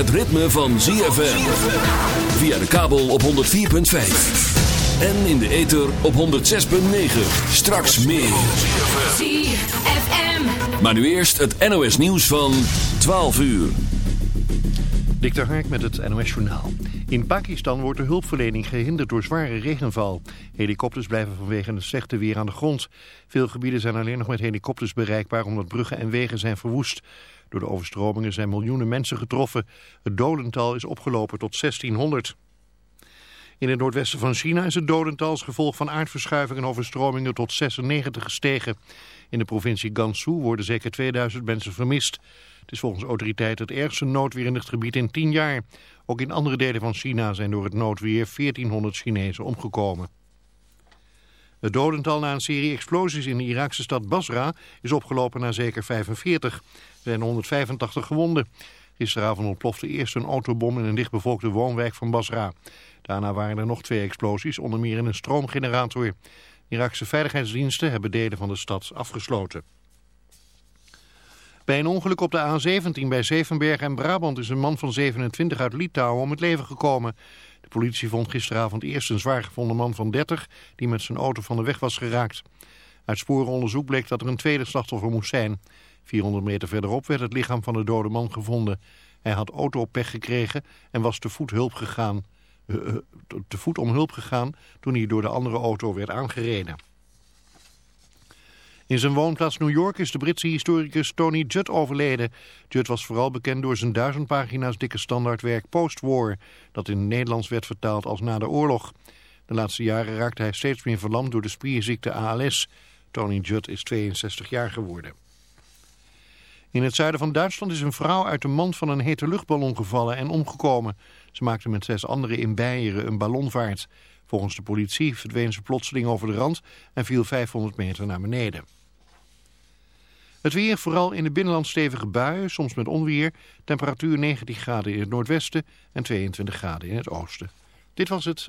het ritme van ZFM. Via de kabel op 104.5. En in de ether op 106.9. Straks meer. ZFM. Maar nu eerst het NOS nieuws van 12 uur. Dik de Hark met het NOS Journaal. In Pakistan wordt de hulpverlening gehinderd door zware regenval. Helikopters blijven vanwege het slechte weer aan de grond. Veel gebieden zijn alleen nog met helikopters bereikbaar omdat bruggen en wegen zijn verwoest. Door de overstromingen zijn miljoenen mensen getroffen. Het dodental is opgelopen tot 1600. In het noordwesten van China is het dodental als gevolg van aardverschuivingen en overstromingen tot 96 gestegen. In de provincie Gansu worden zeker 2000 mensen vermist. Het is volgens autoriteiten het ergste noodweer in het gebied in 10 jaar. Ook in andere delen van China zijn door het noodweer 1400 Chinezen omgekomen. Het dodental na een serie explosies in de Iraakse stad Basra is opgelopen naar zeker 45. Er zijn 185 gewonden. Gisteravond ontplofte eerst een autobom in een dichtbevolkte woonwijk van Basra. Daarna waren er nog twee explosies, onder meer in een stroomgenerator. Iraakse veiligheidsdiensten hebben delen van de stad afgesloten. Bij een ongeluk op de A17 bij Zevenberg en Brabant is een man van 27 uit Litouwen om het leven gekomen. De politie vond gisteravond eerst een zwaar gevonden man van 30 die met zijn auto van de weg was geraakt. Uit sporenonderzoek bleek dat er een tweede slachtoffer moest zijn. 400 meter verderop werd het lichaam van de dode man gevonden. Hij had autopech gekregen en was te voet, hulp gegaan, uh, te voet om hulp gegaan toen hij door de andere auto werd aangereden. In zijn woonplaats New York is de Britse historicus Tony Judd overleden. Judd was vooral bekend door zijn duizend pagina's dikke standaardwerk Post-War, dat in het Nederlands werd vertaald als na de oorlog. De laatste jaren raakte hij steeds meer verlamd door de spierziekte ALS. Tony Judd is 62 jaar geworden. In het zuiden van Duitsland is een vrouw uit de mand van een hete luchtballon gevallen en omgekomen. Ze maakte met zes anderen in Beieren een ballonvaart. Volgens de politie verdween ze plotseling over de rand en viel 500 meter naar beneden. Het weer, vooral in de binnenland stevige buien, soms met onweer. Temperatuur 19 graden in het noordwesten en 22 graden in het oosten. Dit was het.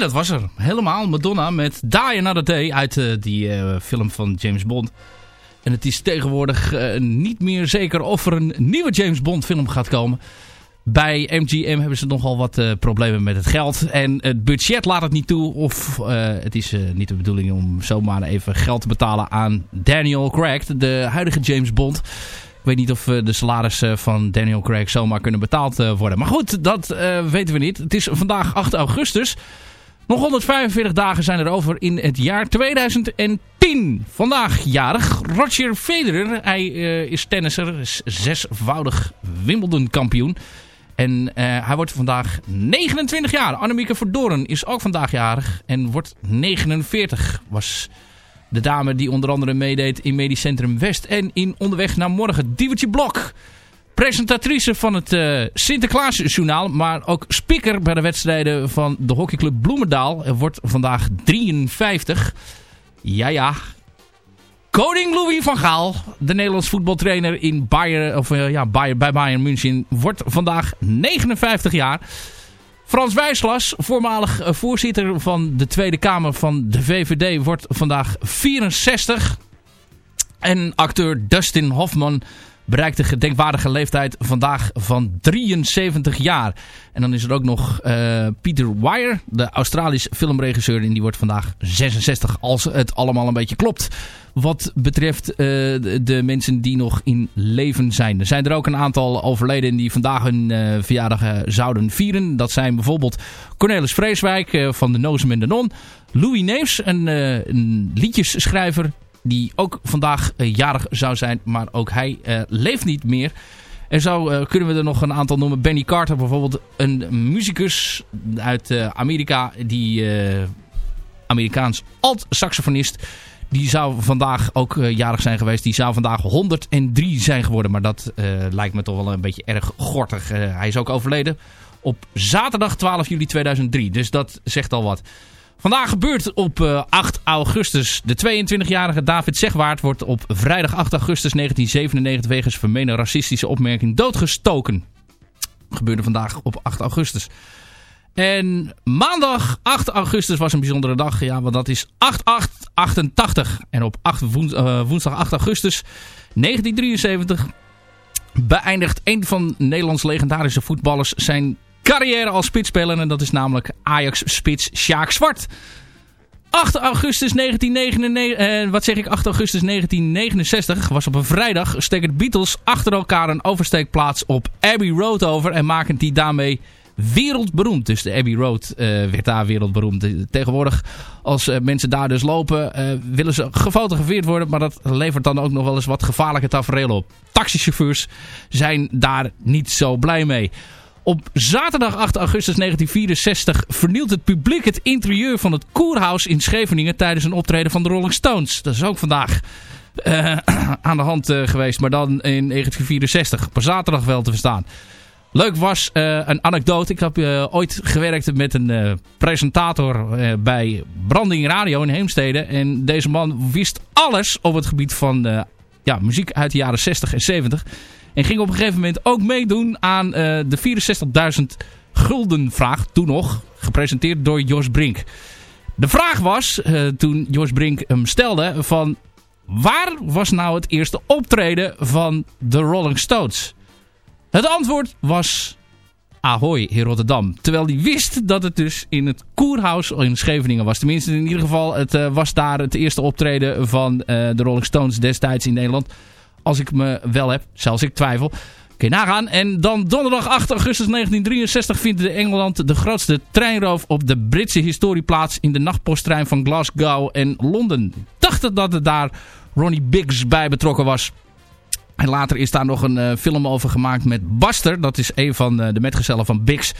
Dat was er. Helemaal. Madonna met Die Another Day uit eh, die eh, film van James Bond. En het is tegenwoordig eh, niet meer zeker of er een nieuwe James Bond film gaat komen. Bij MGM hebben ze nogal wat problemen met het geld. En het budget laat het niet toe. Of het is niet de bedoeling om zomaar even geld te betalen aan Daniel Craig. De huidige James Bond. Ik weet niet of de salarissen van Daniel Craig zomaar kunnen betaald worden. Maar goed, dat weten we niet. Het is vandaag 8 augustus. Nog 145 dagen zijn er over in het jaar 2010. Vandaag jarig Roger Federer. Hij eh, is tennisser, is zesvoudig Wimbledon kampioen. En eh, hij wordt vandaag 29 jaar. Annemieke Verdoren is ook vandaag jarig en wordt 49. Was de dame die onder andere meedeed in Medisch Centrum West en in Onderweg naar Morgen. Diewertje Blok. Presentatrice van het eh, Sinterklaasjournaal, maar ook speaker bij de wedstrijden van de hockeyclub Bloemendaal. Er wordt vandaag 53. Ja, ja. Koning Louis van Gaal, de Nederlands voetbaltrainer in Bayern, of, eh, ja, Bayern, bij Bayern München, wordt vandaag 59 jaar. Frans Wijslas, voormalig eh, voorzitter van de Tweede Kamer van de VVD, wordt vandaag 64. En acteur Dustin Hoffman bereikt de gedenkwaardige leeftijd vandaag van 73 jaar. En dan is er ook nog eh, Peter Weir, de Australische filmregisseur. En die wordt vandaag 66, als het allemaal een beetje klopt. Wat betreft eh, de, mensen die nog in leven zijn. Er zijn er ook een aantal overleden die vandaag hun eh, verjaardag zouden vieren. Dat zijn bijvoorbeeld Cornelis Vreeswijk van de Nozem en de Non. Louis Neefs, een liedjesschrijver die ook vandaag eh, jarig zou zijn. Maar ook hij eh, leeft niet meer. En zo eh, kunnen we er nog een aantal noemen. Benny Carter bijvoorbeeld, een muzikus uit Amerika. Die Amerikaans alt-saxofonist. Die zou vandaag ook jarig zijn geweest. Die zou vandaag 103 zijn geworden. Maar dat lijkt me toch wel een beetje erg gortig. Hij is ook overleden op zaterdag 12 juli 2003. Dus dat zegt al wat. Vandaag gebeurt op eh, 8 augustus. De 22-jarige David Zegwaard wordt op vrijdag 8 augustus 1997 wegens vermeende racistische opmerking doodgestoken. Gebeurde vandaag op 8 augustus. En maandag 8 augustus was een bijzondere dag. Ja, want dat is 8888. En op 8 woens- eh, woensdag 8 augustus 1973 beëindigt een van Nederlands legendarische voetballers zijn carrière als spitsspeler. En dat is namelijk Ajax-spits Sjaak Zwart. 8 augustus 1999, eh, wat zeg ik, 8 augustus 1969 was op een vrijdag steken Beatles achter elkaar een oversteekplaats op Abbey Road over en maken die daarmee wereldberoemd. Dus de Abbey Road eh, werd daar wereldberoemd. Eh, Tegenwoordig, als eh, mensen daar dus lopen, willen ze gefotografeerd worden, maar dat levert dan ook nog wel eens wat gevaarlijke tafereelen op. Taxichauffeurs zijn daar niet zo blij mee. Op zaterdag 8 augustus 1964 vernielt het publiek het interieur van het Koerhuis in Scheveningen tijdens een optreden van de Rolling Stones. Dat is ook vandaag eh, aan de hand eh, geweest, maar dan in 1964. Op zaterdag wel te verstaan. Leuk was eh, een anekdote. Ik heb ooit gewerkt met een presentator bij Branding Radio in Heemstede. En deze man wist alles op het gebied van ja, muziek uit de jaren 60 en 70. En ging op een gegeven moment ook meedoen aan eh, de 64.000 gulden vraag. Toen nog, gepresenteerd door Jos Brink. De vraag was, eh, toen Jos Brink hem stelde, van... Waar was nou het eerste optreden van de Rolling Stones? Het antwoord was Ahoy in Rotterdam. Terwijl hij wist dat het dus in het Koerhuis in Scheveningen was. Tenminste, in ieder geval, het eh, was daar het eerste optreden van de Rolling Stones destijds in Nederland. Als ik me wel heb, zelfs ik twijfel. Kun je nagaan. En dan donderdag 8 augustus 1963 vindt in Engeland de grootste treinroof op de Britse historie plaats in de nachtposttrein van Glasgow en Londen. Ik dacht dat er daar Ronnie Biggs bij betrokken was. En later is daar nog een eh, film over gemaakt met Buster. Dat is een van eh, de metgezellen van Biggs.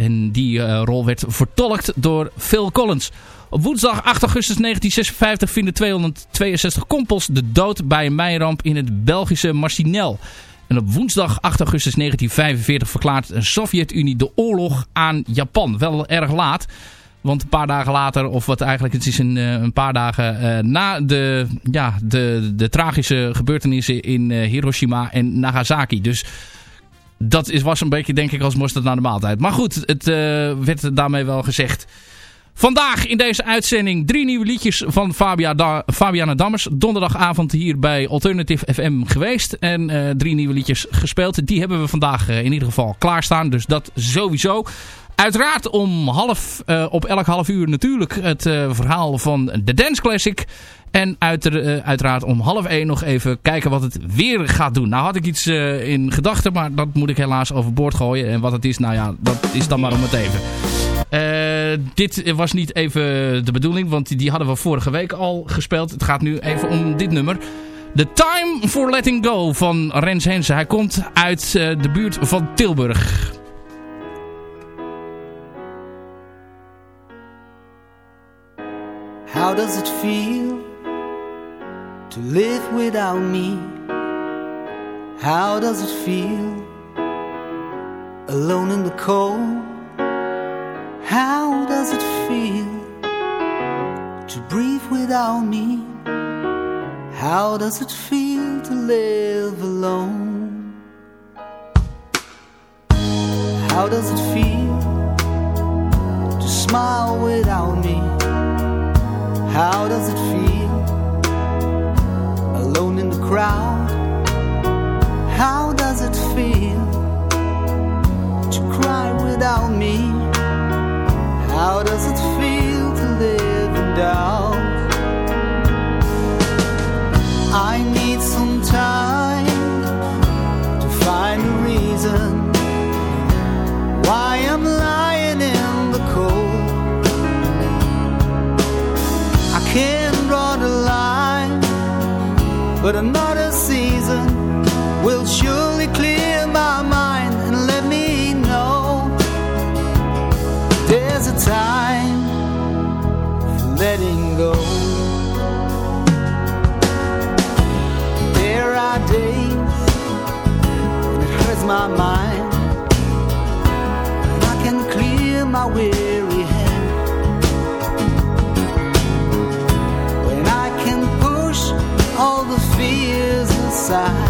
En die eh, rol werd vertolkt door Phil Collins. Op woensdag 8 augustus 1956 vinden 262 kompels de dood bij een mijnramp in het Belgische Marcinel. En op woensdag 8 augustus 1945 verklaart de Sovjet-Unie de oorlog aan Japan. Wel erg laat. Want een paar dagen later, of wat eigenlijk, het is een, eh, een paar dagen eh, na de, ja, de, de tragische gebeurtenissen in Hiroshima en Nagasaki. Dus dat is, was een beetje, denk ik, als mosterd naar de maaltijd. Maar goed, het eh, werd daarmee wel gezegd. Vandaag in deze uitzending drie nieuwe liedjes van Fabia Fabiana Dammers. Donderdagavond hier bij Alternative FM geweest. En uh, drie nieuwe liedjes gespeeld. Die hebben we vandaag uh, in ieder geval klaarstaan. Dus dat sowieso. Uiteraard om half, uh, op elk half uur natuurlijk het verhaal van de Dance Classic. En uiter, uiteraard om half één nog even kijken wat het weer gaat doen. Nou had ik iets in gedachten, maar dat moet ik helaas overboord gooien. En wat het is, nou ja, dat is dan maar om het even. Dit was niet even de bedoeling, want die hadden we vorige week al gespeeld. Het gaat nu even om dit nummer. The Time for Letting Go van Rens Hensen. Hij komt uit de buurt van Tilburg. How does it feel to live without me? How does it feel alone in the cold? How does it feel to breathe without me? How does it feel to live alone? How does it feel to smile without me? How does it feel alone in the crowd? How does it feel to cry without me? How does it feel to live in doubt? But another season will surely clear my mind and let me know. There's a time for letting go. There are days when it hurts my mind, and I can clear my weary passar.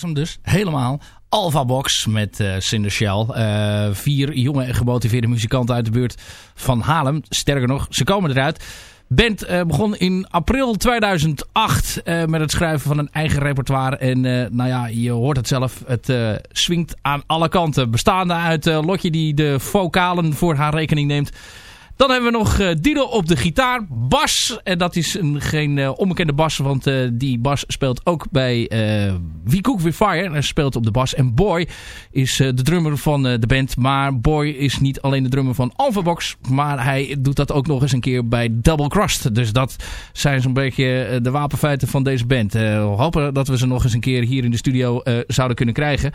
Was hem dus, helemaal. Alpha Box met eh Cinder Shell. Eh, vier jonge en gemotiveerde muzikanten uit de buurt van Haarlem. Sterker nog, ze komen eruit. Band eh, begon in april 2008 eh, met het schrijven van een eigen repertoire. En nou ja, je hoort het zelf. Het swingt aan alle kanten. Bestaande uit Lotje die de vocalen voor haar rekening neemt. Dan hebben we nog eh, Dido op de gitaar. Bas. En dat is een, geen eh, onbekende bas. Want eh, die bas speelt ook bij eh We Cook With Fire. En speelt op de bas. En Boy is de drummer van de band. Maar Boy is niet alleen de drummer van Alpha Box. Maar hij doet dat ook nog eens een keer bij Double Crust. Dus dat zijn zo'n beetje de wapenfeiten van deze band. We hopen dat we ze nog eens een keer hier in de studio zouden kunnen krijgen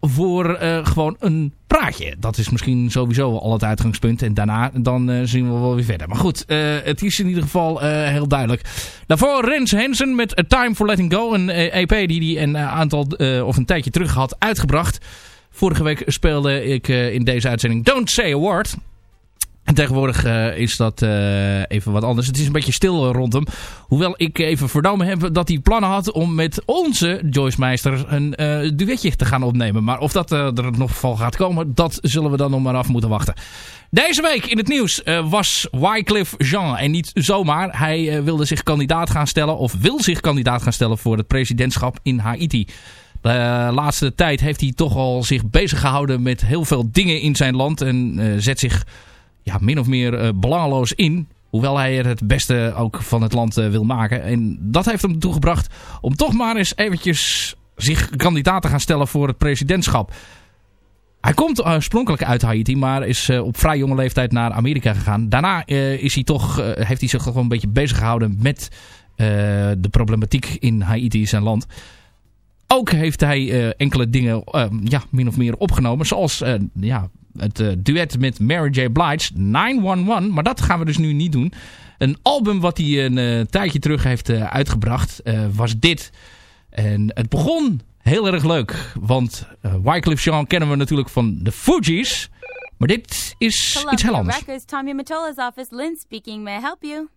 voor eh, gewoon een praatje. Dat is misschien sowieso al het uitgangspunt. En daarna dan eh, zien we wel weer verder. Maar goed, eh, het is in ieder geval heel duidelijk. Daarvoor Rens Hansen met A Time for Letting Go. Een EP die hij een aantal, of een tijdje terug had uitgebracht. Vorige week speelde ik in deze uitzending Don't Say a Word. En tegenwoordig eh, is dat eh, even wat anders. Het is een beetje stil eh, rond hem. Hoewel ik even vernomen heb dat hij plannen had om met onze Joyce Meister een eh, duetje te gaan opnemen. Maar of dat er nog van gaat komen, dat zullen we dan nog maar af moeten wachten. Deze week in het nieuws was Wycliffe Jean. En niet zomaar. Hij wilde zich kandidaat gaan stellen, of wil zich kandidaat gaan stellen voor het presidentschap in Haiti. De laatste tijd heeft hij toch al zich bezig gehouden met heel veel dingen in zijn land. En zet zich ja, min of meer eh, belangeloos in. Hoewel hij er het beste ook van het land eh, wil maken. En dat heeft hem ertoe gebracht om toch maar eens eventjes zich kandidaat te gaan stellen voor het presidentschap. Hij komt oorspronkelijk uit Haiti, maar is eh, op vrij jonge leeftijd naar Amerika gegaan. Daarna is hij toch, heeft hij zich gewoon een beetje bezig gehouden met de problematiek in Haiti, zijn land. Ook heeft hij enkele dingen ja, min of meer opgenomen. Zoals ja, het eh, duet met Mary J. Blige, 911. Maar dat gaan we dus nu niet doen. Een album wat hij een eh, tijdje terug heeft eh, uitgebracht eh, was dit. En het begon heel erg leuk. Want eh Wycliffe Jean kennen we natuurlijk van de Fugees. Maar dit is iets heel anders. Records, Tommy Mottola's office. Lynn speaking. May I help you?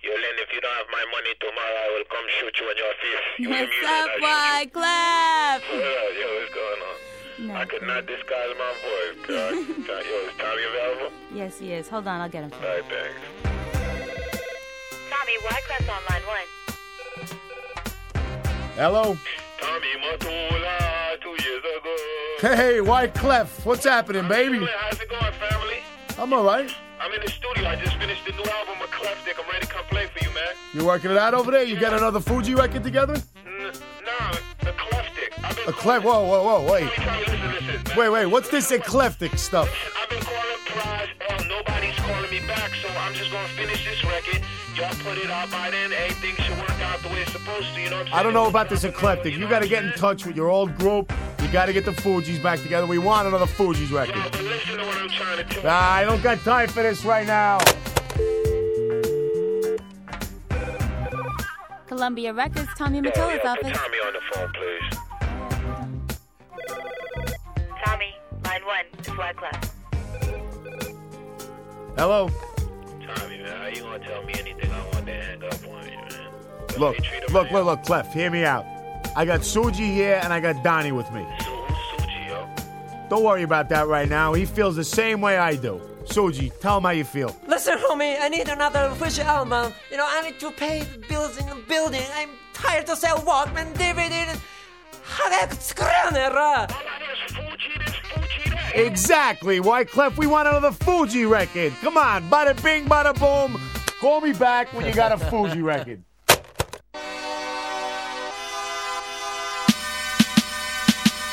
Yo, Len, if you don't have my money tomorrow, I will come shoot you in your face. You What's up? Yo, yo, what's going on? I could not disguise my voice. God. Yo, is Tommy available? Yes, he is. Hold on, I'll get him. All right, thanks. Tommy, Wyclef on line one. Hello. Tommy Mottola, two years ago. Hey, White Clef. What's happening, baby? How's it going, family? I'm all right. I'm in the studio. I just finished the new album of Clefdick. I'm ready to come play for you, man. You working it out over there? You got another Fuji record together? N- nah, the Clefdick. A Clef? Whoa, whoa, whoa, wait. Tommy, Tommy, listen, listen. Wait, wait. What's this eclectic stuff? I've been calling Prize. Hell, oh, nobody's calling me back, so I'm just gonna finish this record. Y'all put it out by then. Everything should work out the way it's supposed to. You know what I'm saying? I don't know about this eclectic. You got to get in touch with your old group. You got to get the Fugees back together. We want another Fugees Yo, record. but listen to what I'm trying to tell you. Nah, I don't got time for this right now. Columbia Records, Tommy Yo, Mottola's office. Tommy on the phone, please. Tommy, line one is Flag Club. Hello. Tommy, man, how you gonna tell me anything I want to hang up on you, man? Look, look, look, look, look, Clef, hear me out. I got Suji here and I got Donnie with me. Don't worry about that right now. He feels the same way I do. Suji, tell him how you feel. Listen, homie, I need another official album. You know, I need to pay the bills in the building. I'm tired to sell Walkman, DVD, and... Exactly, White Clef. We want another Fuji record. Come on, bada bing, bada boom. Call me back when you got a Fuji record.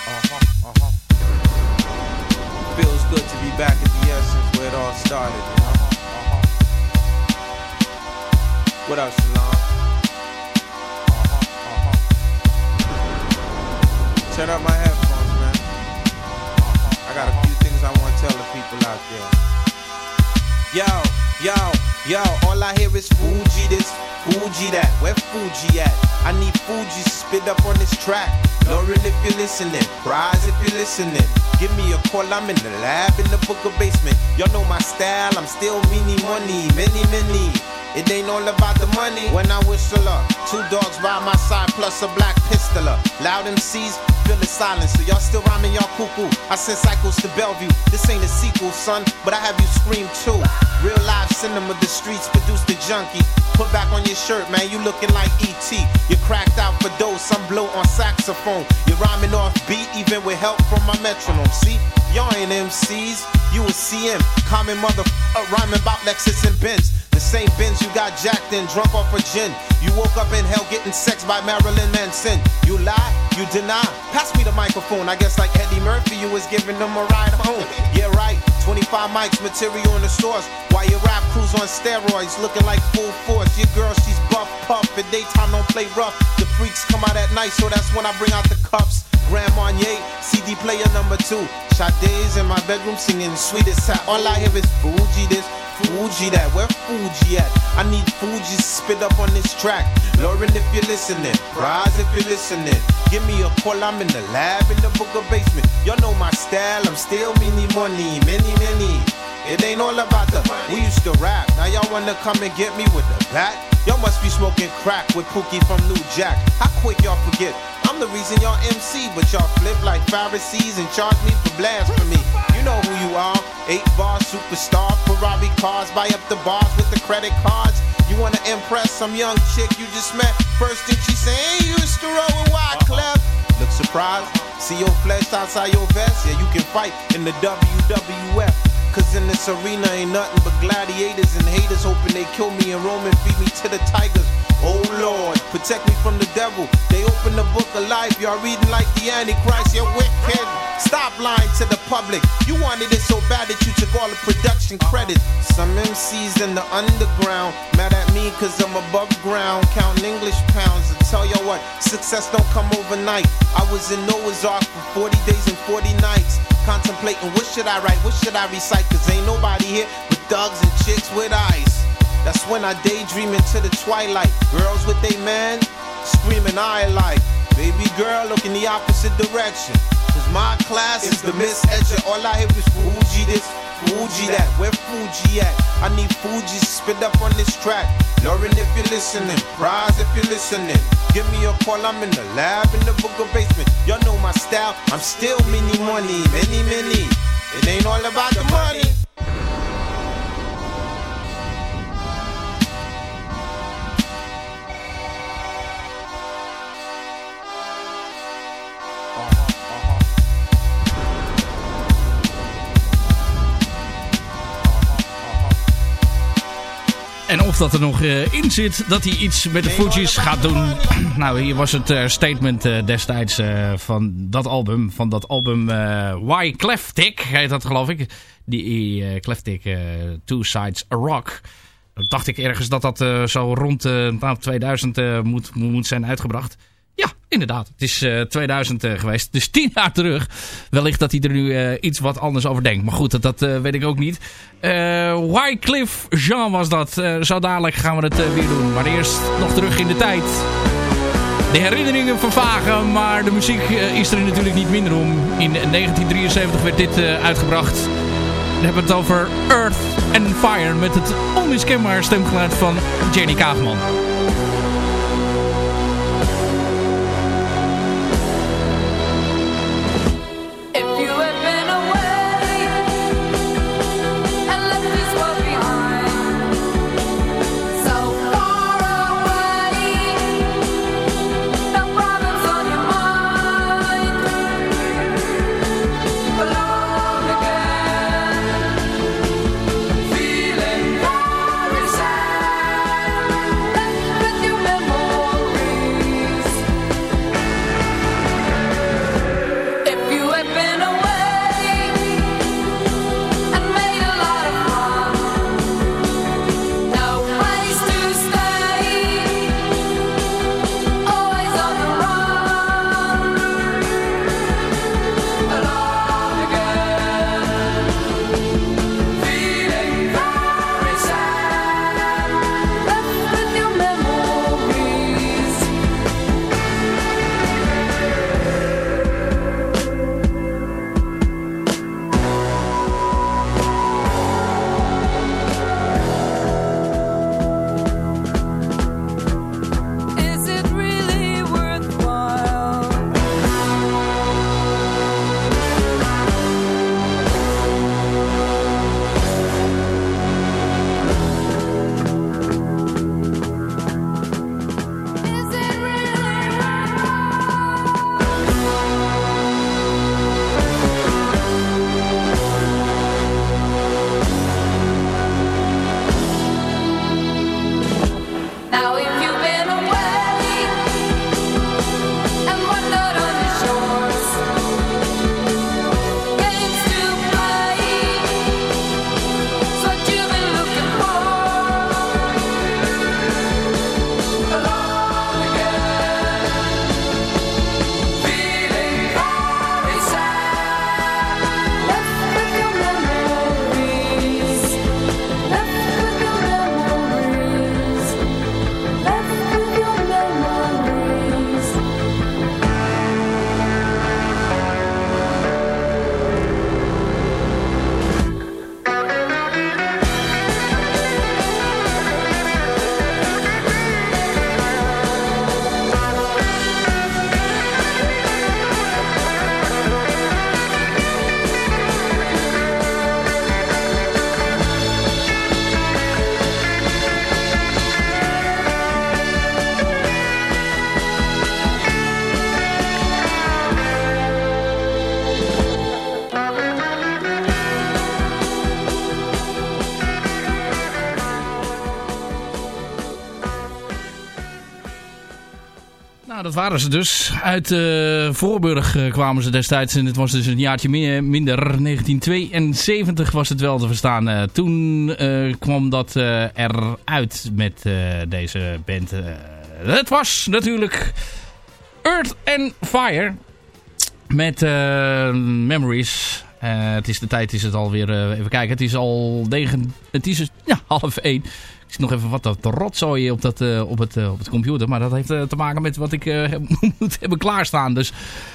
Uh-huh, uh-huh. Feels good to be back at the essence where it all started, know? What up, Shalom? Turn up my headphones, things I want to tell the people out there. Yo, yo, yo, all I hear is Fuji this, Fuji that. Where Fuji at? I need Fuji spit up on this track. Lauren, if you're listening, Prize, if you're listening. Give me a call, I'm in the lab in the booker basement. Y'all know my style, I'm still mini money, many, many. It ain't all about the money. When I whistle up, two dogs by my side plus a black pistol up. Loud MCs, feel the silence. So y'all still rhyming, y'all cuckoo. I send cycles to Bellevue. This ain't a sequel, son, but I have you scream too. Real live cinema, the streets produce the junkie. Put back on your shirt, man, you looking like E.T. You cracked out for dough, some blow on saxophone. You're rhyming off beat, even with help from my metronome. See, y'all ain't MCs, you a CM. Common mother uh, rhyming about Lexus and Benz. The same Benz you got jacked in, drunk off a gin. You woke up in hell getting sex by Marilyn Manson. You lie, you deny. Pass me the microphone. I guess like Eddie Murphy, you was giving them a ride home. Yeah, right. 25 mics, material in the source. While your rap crew's on steroids, looking like full force. Your girl, she's buff, puff. At daytime, don't play rough. The freaks come out at night, so that's when I bring out the cups. Grand Marnier, CD player number two. Sade in my bedroom singing sweetest. All I hear is Fuji this, Fuji that. Where Fuji at? I need Fuji spit up on this track. Lauren, if you're listening, Prize if you're listening. Give me a call, I'm in the lab in the booker basement. Y'all know my style, I'm still many money, many, many. It ain't all about the we used to rap. Now y'all wanna come and get me with the bat? Y'all must be smoking crack with Pookie from New Jack. How quick y'all forget? I'm the reason y'all MC, but y'all flip like Pharisees and charge me for blasphemy. You know who you are. Eight bar superstar, Ferrari cars, buy up the bars with the credit cards. You wanna impress some young chick you just met? First thing she say, hey, you used to roll with Wyclef. Uh-huh. Look surprised, see your flesh outside your vest. Yeah, you can fight in the WWF. Cause in this arena ain't nothing but gladiators and haters hoping they kill me and Roman feed me to the tigers. Oh Lord, protect me from the devil. They open the book of life, y'all reading like the Antichrist, you're wicked. Stop lying to the public. You wanted it so bad that you took all the production credit. Some MCs in the underground mad at me cause I'm above ground, counting English pounds. I tell you what, success don't come overnight. I was in Noah's Ark for 40 days and 40 nights. Contemplating what should I write, what should I recite? Cause ain't nobody here with thugs and chicks with eyes. That's when I daydream into the twilight. Girls with they man screaming I like. Baby girl, look in the opposite direction. Cause my class is the Miss Edger. All I hear is Fuji this, Fuji that. Where Fuji at? I need Fuji spit up on this track. Lauren, if you're listening, Prize if you're listening. Give me a call, I'm in the lab in the booker basement. Y'all know my style, I'm still many money, many, many. It ain't all about the money. Dat er nog eh, in zit dat hij iets met de Fugees gaat doen. nou, hier was het eh, statement eh, destijds van dat album. Van dat album Why Cleftic heet dat geloof ik. Die Cleftic Two Sides a Rock. Dan dacht ik ergens dat dat zo rond nou, 2000 moet, moet zijn uitgebracht. Ja, inderdaad. Het is uh, 2000 uh, geweest. Dus tien jaar terug. Wellicht dat hij er nu uh, iets wat anders over denkt. Maar goed, dat, dat weet ik ook niet. Wycliffe Jean was dat. zo dadelijk gaan we het weer doen. Maar eerst nog terug in de tijd. De herinneringen vervagen. Maar de muziek is er natuurlijk niet minder om. In 1973 werd dit uitgebracht. We hebben het over Earth and Fire. Met het onmiskenbaar stemgeluid van Jenny Kaagman. Waren ze dus. Uit eh, Voorburg eh, kwamen ze destijds. En het was dus een jaartje meer, minder. 1972 was het wel te verstaan. Eh, toen kwam dat eruit met deze band. Het was natuurlijk Earth and Fire. Met Memories. Het is de tijd, is het alweer. even kijken, het is al negen. Het is ja, half één. Nog even wat dat rotzooi op, dat, eh, op, het, eh, op het computer. Maar dat heeft eh, te maken met wat ik moet hebben klaarstaan. Dus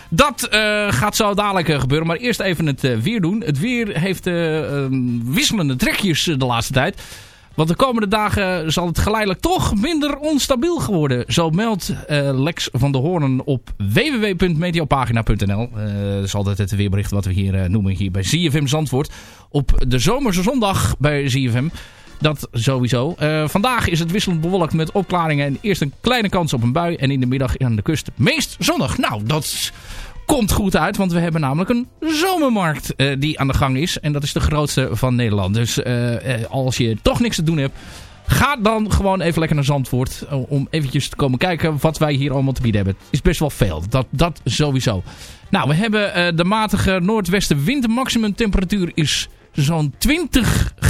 dat gaat zo dadelijk gebeuren. Maar eerst even het weer doen. Het weer heeft eh, ehm, wisselende trekjes de laatste tijd. Want de komende dagen zal het geleidelijk toch minder onstabiel geworden. Zo meldt Lex van der Hoorn op www.meteopagina.nl. Eh dat is altijd het weerbericht wat we hier noemen hier bij ZFM Zandvoort. Op de zomerse zondag bij ZFM. Dat sowieso. Eh, vandaag is het wisselend bewolkt met opklaringen en eerst een kleine kans op een bui. En in de middag aan de kust meest zonnig. Nou, dat komt goed uit, want we hebben namelijk een zomermarkt eh, die aan de gang is. En dat is de grootste van Nederland. Dus eh, als je toch niks te doen hebt, ga dan gewoon even lekker naar Zandvoort. om eventjes te komen kijken wat wij hier allemaal te bieden hebben. Het is best wel veel, dat, dat sowieso. Nou, we hebben de matige noordwestenwind. De maximumtemperatuur is zo'n 20 graden.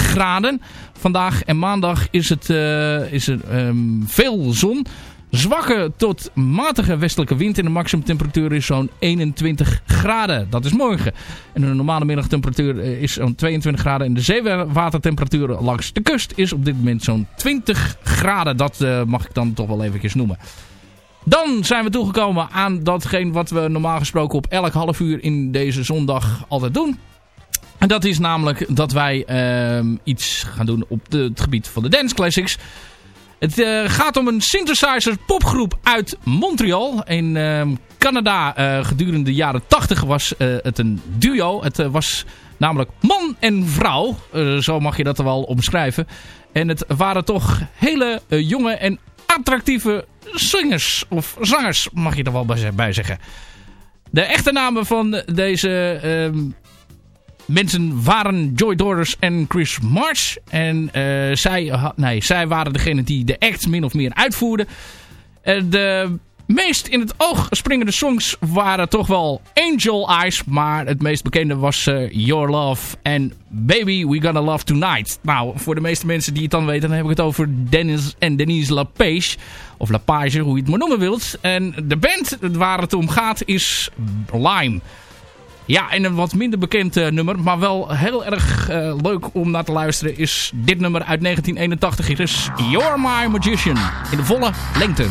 Vandaag en maandag is het, eh, is er ehm, veel zon. Zwakke tot matige westelijke wind en de maximumtemperatuur is zo'n 21 graden. Dat is morgen. En de normale middagtemperatuur eh, is zo'n 22 graden. En de zeewatertemperatuur langs de kust is op dit moment zo'n 20 graden. Dat eh, mag ik dan toch wel eventjes noemen. Dan zijn we toegekomen aan datgene wat we normaal gesproken op elk half uur in deze zondag altijd doen. En dat is namelijk dat wij ehm, iets gaan doen op het gebied van de dance classics. Het eh, gaat om een synthesizer popgroep uit Montreal. In ehm, Canada eh, gedurende de jaren 80 was eh, het een duo. Het was namelijk man en vrouw. Zo mag je dat er wel omschrijven. En het waren toch hele jonge en attractieve zingers. Of zangers mag je er wel bij bij zeggen. De echte namen van deze ehm, mensen waren Joy Doris en Chris Marsh. En eh, zij, nee, zij waren degene die de act min of meer uitvoerden. Eh, de meest in het oog springende songs waren toch wel Angel Eyes. Maar het meest bekende was eh, Your Love en Baby We Gonna Love Tonight. Nou, voor de meeste mensen die het dan weten, dan heb ik het over Dennis en Denise LaPage. Of LaPage, hoe je het maar noemen wilt. En de band waar het om gaat is Lime. Ja, en een wat minder bekend eh, nummer, maar wel heel erg eh, leuk om naar te luisteren, is dit nummer uit 1981. Het is You're My Magician in de volle lengte.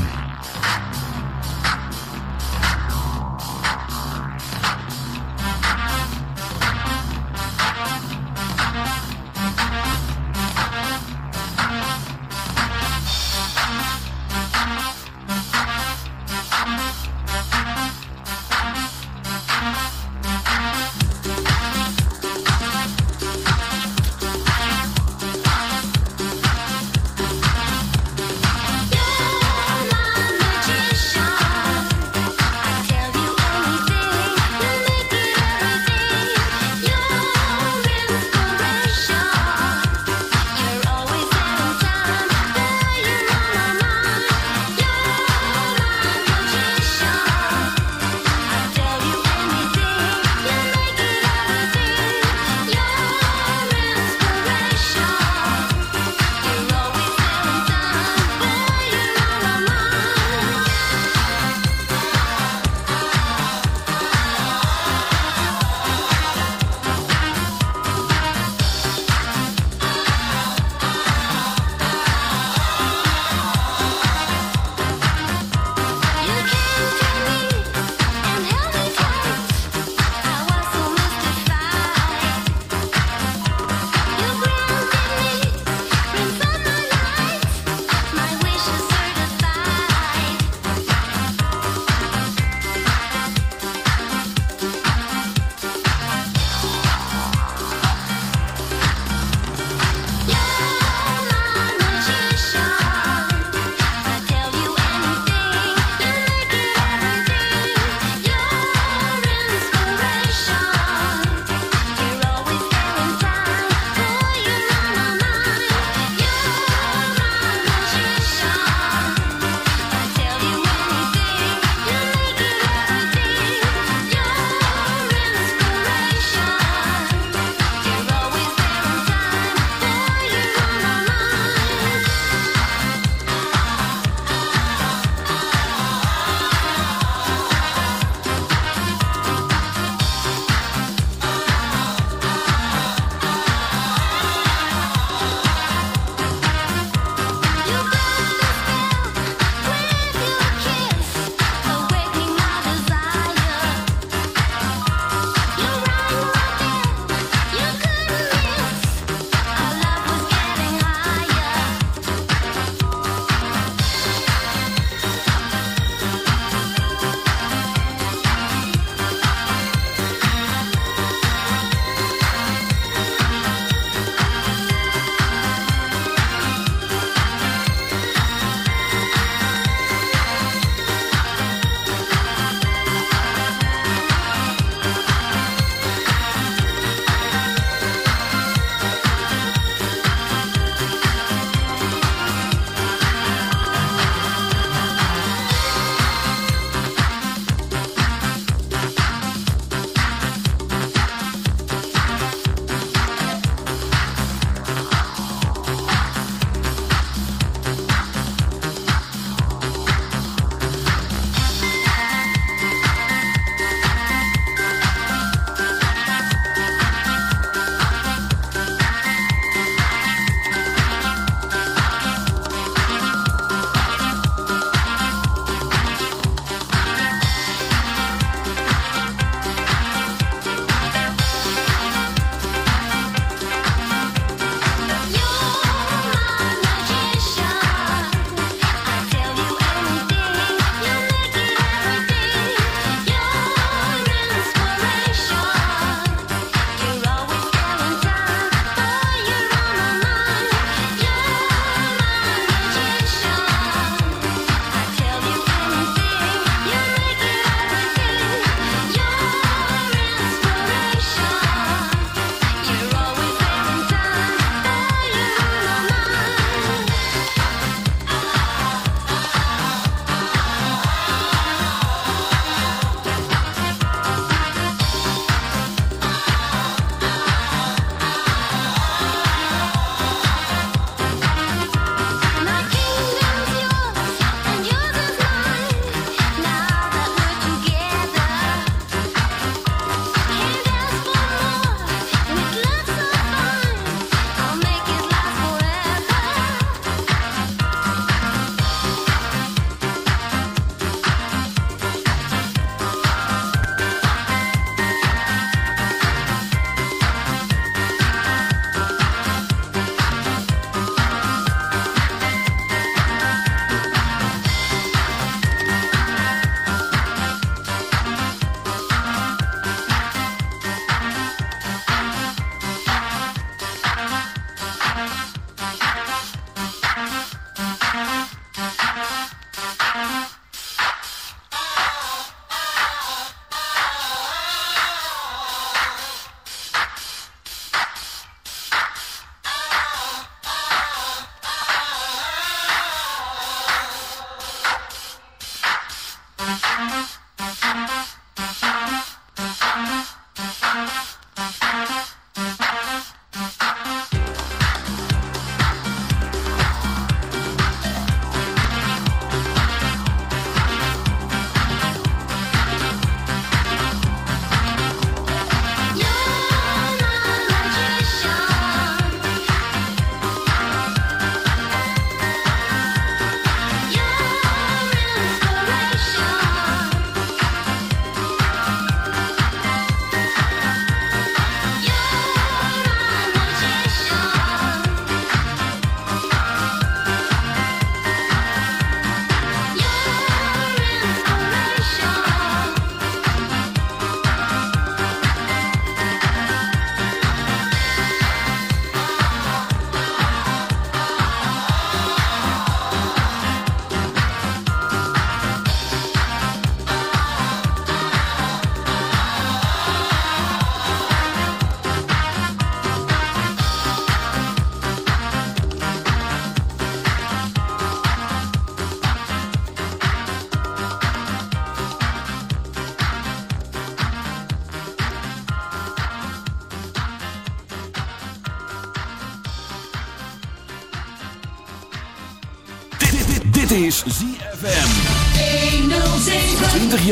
Ah.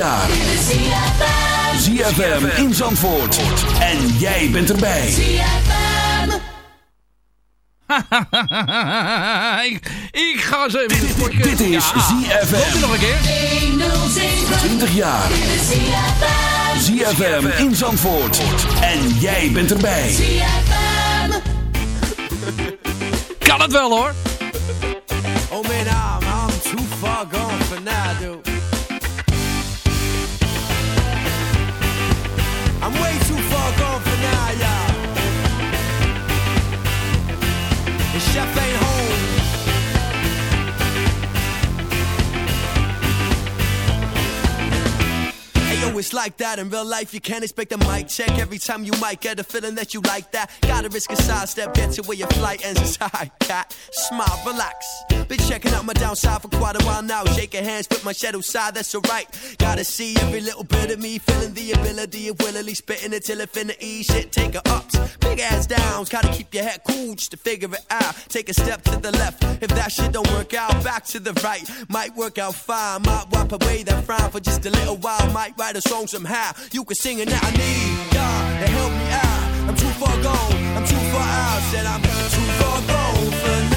Jaar. ZFM in Zandvoort. En jij bent erbij. ik, ik ga ze even... Dit, dit is ZFM. Komt nog een keer? 20 jaar. ZFM in Zandvoort. En jij bent erbij. Kan het wel hoor. It's like that in real life. You can't expect a mic check every time you might get a feeling that you like that. Gotta risk a sidestep, get to where your flight ends. It's high, cat. Smile, relax. Been checking out my downside for quite a while now. Shaking hands with my shadow side, that's alright. Gotta see every little bit of me, feeling the ability of willingly spitting it till infinity. Shit, take her ups, big ass downs. Gotta keep your head cool just to figure it out. Take a step to the left. If that shit don't work out, back to the right. Might work out fine. Might wipe away that frown for just a little while. Might write a song somehow. You can sing it now. I need God to help me out. I'm too far gone. I'm too far out. Said I'm too far gone for now.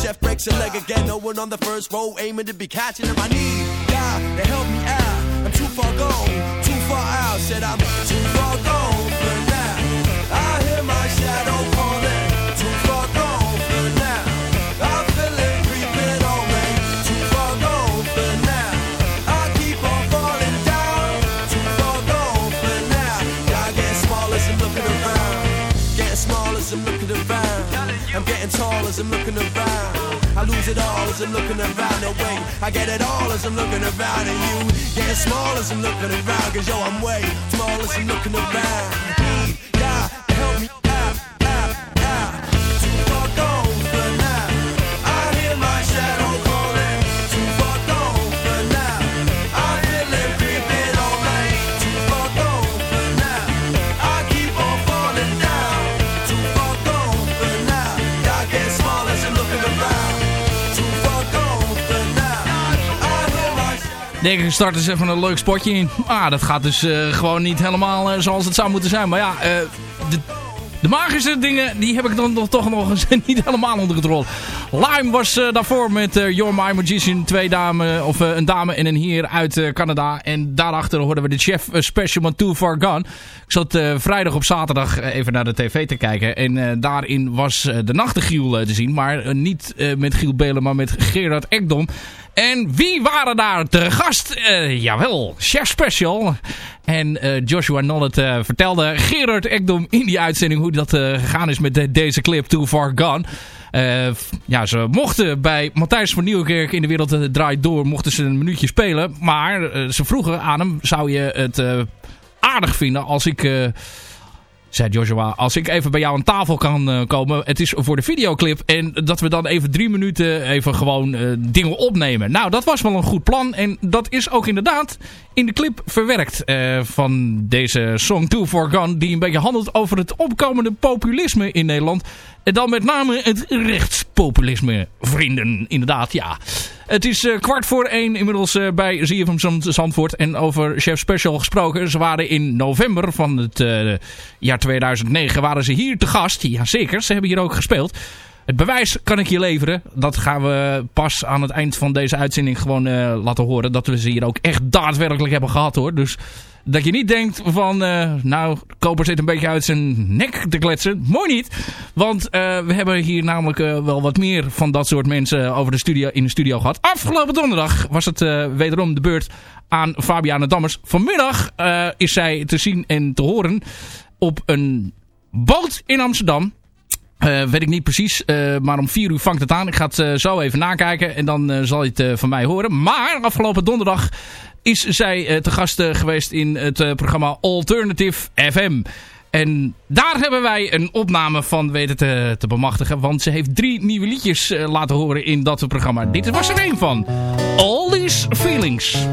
chef breaks a leg again. No one on the first row aiming to be catching him. I need God to help me out. Tall as I'm looking around. I lose it all as I'm looking around. No way, I get it all as I'm looking around. And you getting small as I'm looking around. Cause yo, I'm way small as I'm looking around. Denk ik, start eens even een leuk spotje in. Ah, dat gaat dus eh, gewoon niet helemaal eh, zoals het zou moeten zijn. Maar ja, eh, de, de magische dingen, die heb ik dan toch nog eens niet helemaal onder controle. Lime was daarvoor met You're My Magician. Twee dame, of een dame en een heer uit Canada. En daarachter hoorden we de chef Special Man Too Far Gone. Ik zat vrijdag op zaterdag even naar de tv te kijken. En daarin was de nachtegiel te zien. Maar niet met Giel Belen, maar met Gerard Ekdom. En wie waren daar te gast? Eh, jawel, Chef Special. En eh, Joshua Nollet eh, vertelde Gerard Ekdom in die uitzending hoe dat gegaan is met de- deze clip Too Far Gone. Ja, ze mochten bij Matthijs van Nieuwkerk in de wereld draait door, mochten ze een minuutje spelen. Maar ze vroegen aan hem, zou je het aardig vinden als ik... zei Joshua, als ik even bij jou aan tafel kan eh, komen. Het is voor de videoclip. En dat we dan even drie minuten even gewoon eh, dingen opnemen. Nou, dat was wel een goed plan. En dat is ook inderdaad in de clip verwerkt eh, van deze song Too For Gone. Die een beetje handelt over het opkomende populisme in Nederland. En dan met name het rechtspopulisme, vrienden. Inderdaad, ja. Het is eh, kwart voor één inmiddels eh, bij ZFM Zand- Zandvoort. En over Chef Special gesproken. Ze waren in november van het eh, jaar 2009 waren ze hier te gast. Jazeker, ze hebben hier ook gespeeld. Het bewijs kan ik je leveren. Dat gaan we pas aan het eind van deze uitzending gewoon laten horen. Dat we ze hier ook echt daadwerkelijk hebben gehad hoor. Dus Dat je niet denkt van, eh, nou, Koper zit een beetje uit zijn nek te kletsen. Mooi niet. Want eh, we hebben hier namelijk eh, wel wat meer van dat soort mensen over de studio, in de studio gehad. Afgelopen donderdag was het wederom de beurt aan Fabiana Dammers. Vanmiddag is zij te zien en te horen op een boot in Amsterdam. Weet ik niet precies, maar om vier uur vangt het aan. Ik ga het zo even nakijken en dan zal je het van mij horen. Maar afgelopen donderdag is zij eh, te gast eh, geweest in het eh, programma Alternative FM. En daar hebben wij een opname van weten te, te bemachtigen. Want ze heeft drie nieuwe liedjes laten horen in dat programma. Dit was er één van. All These Feelings.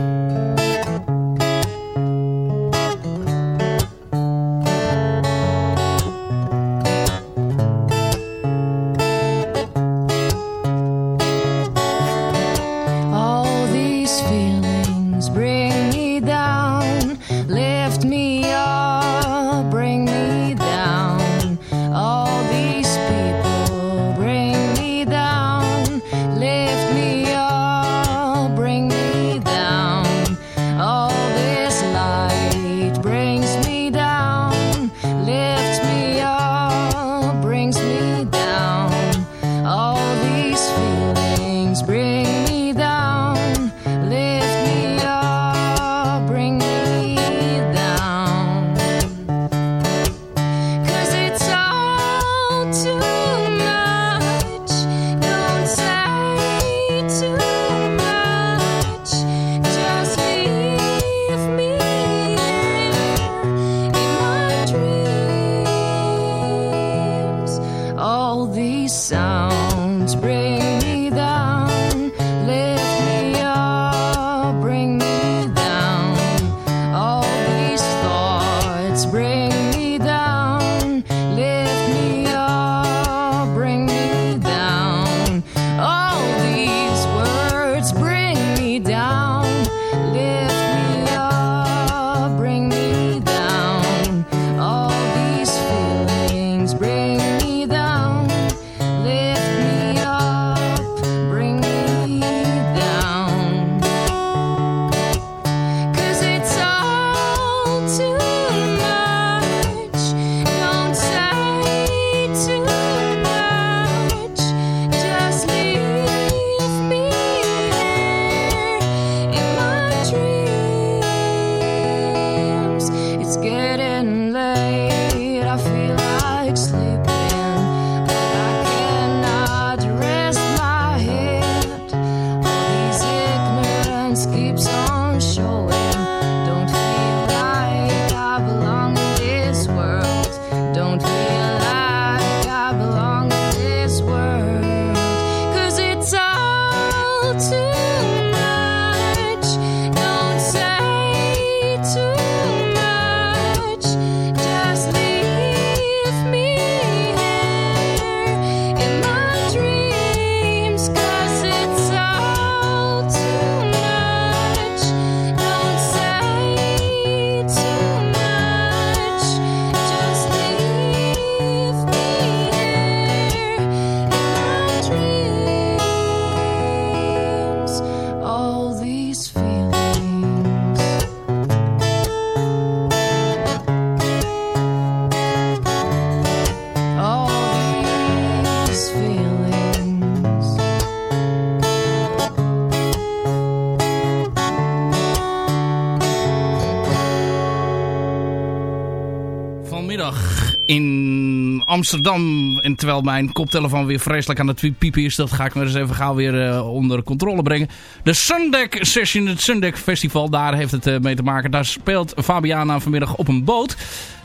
Amsterdam. En terwijl mijn koptelefoon weer vreselijk aan het piepen is... dat ga ik maar eens even gauw weer eh, onder controle brengen. De Sundeck Session, het Sundeck Festival, daar heeft het eh, mee te maken. Daar speelt Fabiana vanmiddag op een boot.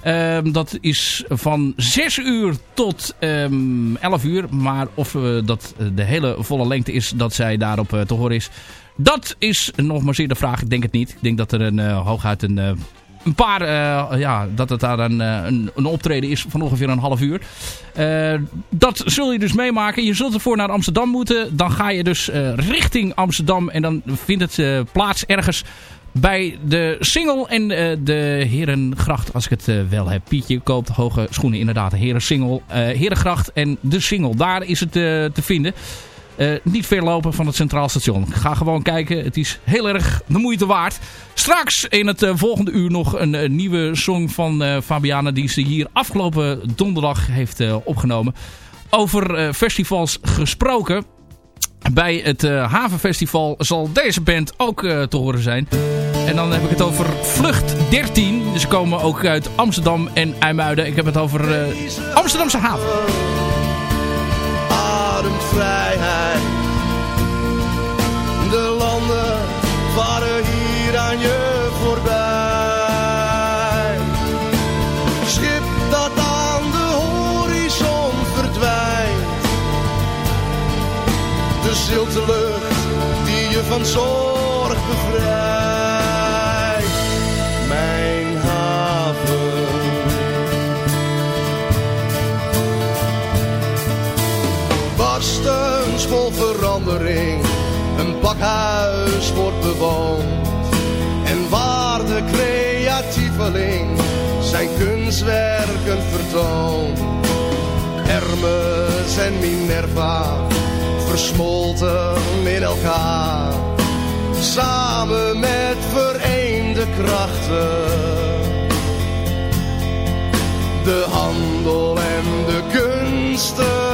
Ehm, dat is van 6 uur tot ehm 11 uur. Maar of eh, dat de hele volle lengte is dat zij daarop te horen is... Dat is nog maar zeer de vraag. Ik denk het niet. Ik denk dat er een, hooguit een, een paar... eh, ja, dat het daar een, eh, een, een optreden is van ongeveer een half uur. Eh, dat zul je dus meemaken. Je zult ervoor naar Amsterdam moeten. Dan ga je dus richting Amsterdam. En dan vindt het plaats ergens bij de Singel en de Herengracht, als ik het wel heb. Pietje koopt hoge schoenen, inderdaad. Heren Singel, eh, Herengracht en de Singel. Daar is het te vinden. Eh, niet ver lopen van het Centraal Station. Ga gewoon kijken. Het is heel erg de moeite waard. Straks in het eh, volgende uur nog een, eh, nieuwe song van eh, Fabiana. Die ze hier afgelopen donderdag heeft opgenomen. Over festivals gesproken. Bij het Havenfestival zal deze band ook te horen zijn. En dan heb ik het over Vlucht 13. Ze komen ook uit Amsterdam en IJmuiden. Ik heb het over Amsterdamse haven. Ademvrijheid. De landen varen hier aan je voorbij. Schip dat aan de horizon verdwijnt. De zilte lucht die je van zorg vol. Een pakhuis wordt bewoond. En waar de creatieveling zijn kunstwerken vertoont. Hermes en Minerva versmolten in elkaar. Samen met vereende krachten. De handel en de kunstenaar.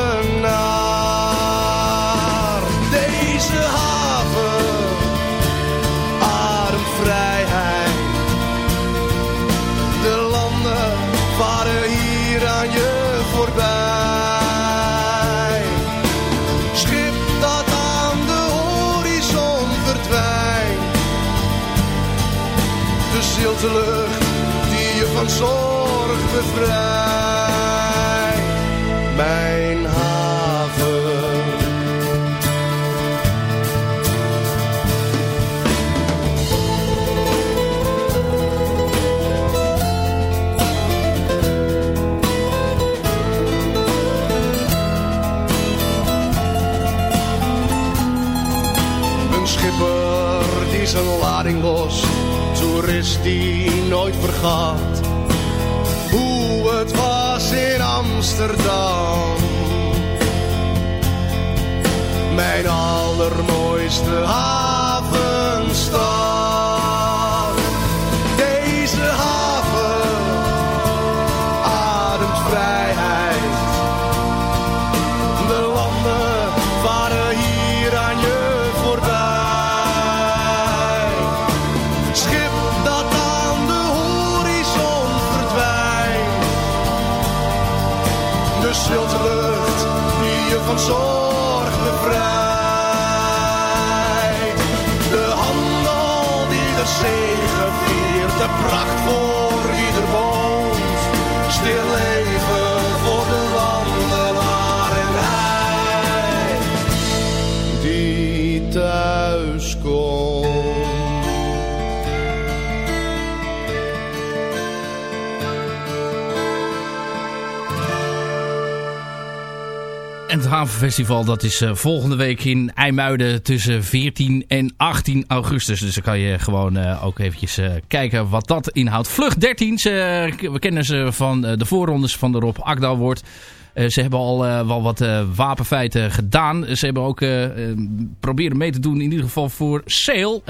De lucht die je van zorg bevrijdt. Mijn allermooiste havenstad. Havenfestival dat is eh, volgende week in IJmuiden tussen 14 en 18 augustus. Dus dan kan je gewoon eh, ook eventjes eh, kijken wat dat inhoudt. Vlucht 13, ze, we kennen ze van de voorrondes van de Rob Akda Award. Eh, ze hebben al wel wat wapenfeiten gedaan. Ze hebben ook proberen mee te doen in ieder geval voor Sale.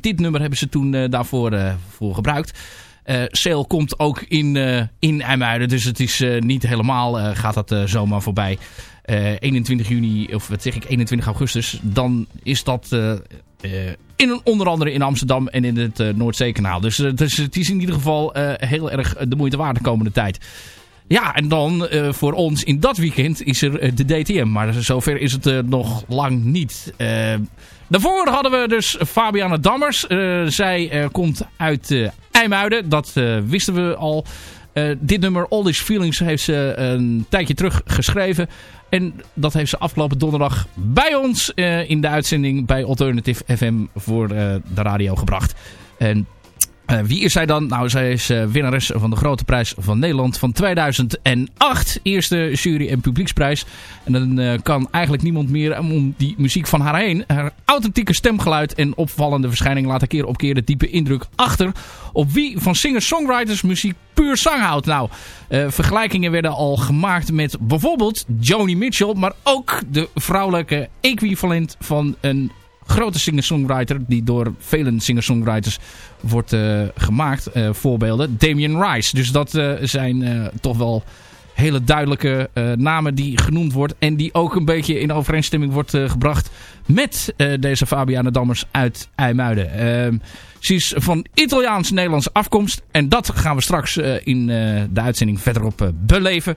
Dit nummer hebben ze toen daarvoor voor gebruikt. Eh Sale komt ook in, in IJmuiden. Dus het is niet helemaal gaat dat zomaar voorbij. Eh, 21 juni, of wat zeg ik, 21 augustus. Dan is dat eh, eh, in, onder andere in Amsterdam en in het eh, Noordzeekanaal. Dus, eh, dus het is in ieder geval eh, heel erg de moeite waard de komende tijd. Ja, en dan eh, voor ons in dat weekend is er eh, de DTM. Maar zover is het eh, nog lang niet. Eh, daarvoor hadden we dus Fabiana Dammers. Eh, zij eh, komt uit eh, IJmuiden. Dat eh, wisten we al. Eh, dit nummer, All These Feelings, heeft ze een tijdje terug geschreven. En dat heeft ze afgelopen donderdag bij ons eh, in de uitzending bij Alternative FM voor eh, de radio gebracht. En Eh, wie is zij dan? Nou, zij is eh, winnares van de Grote Prijs van Nederland van 2008. Eerste jury- en publieksprijs. En dan eh, kan eigenlijk niemand meer om die muziek van haar heen. Haar authentieke stemgeluid en opvallende verschijning laten keer op keer de diepe indruk achter. Op wie van singer-songwriters muziek puur zang houdt. Nou, vergelijkingen werden al gemaakt met bijvoorbeeld Joni Mitchell. Maar ook de vrouwelijke equivalent van een grote singer-songwriter die door vele singer-songwriters wordt eh, gemaakt. Eh, voorbeelden. Damien Rice. Dus dat eh, zijn toch wel hele duidelijke namen die genoemd wordt. En die ook een beetje in overeenstemming wordt gebracht met deze Fabiana Dammers uit IJmuiden. Ehm, ze is van Italiaans-Nederlandse afkomst. En dat gaan we straks in de uitzending verderop beleven.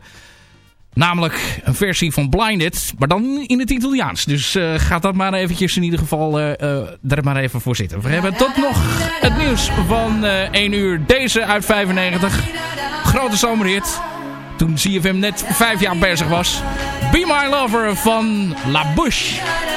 Namelijk een versie van Blinded, maar dan in het Italiaans. Dus eh gaat dat maar eventjes in ieder geval eh eh, daar maar even voor zitten. We hebben tot nog het nieuws van eh 1 uur. Deze uit 95. Grote zomerhit. Toen CFM net vijf jaar bezig was. Be My Lover van La Bouche.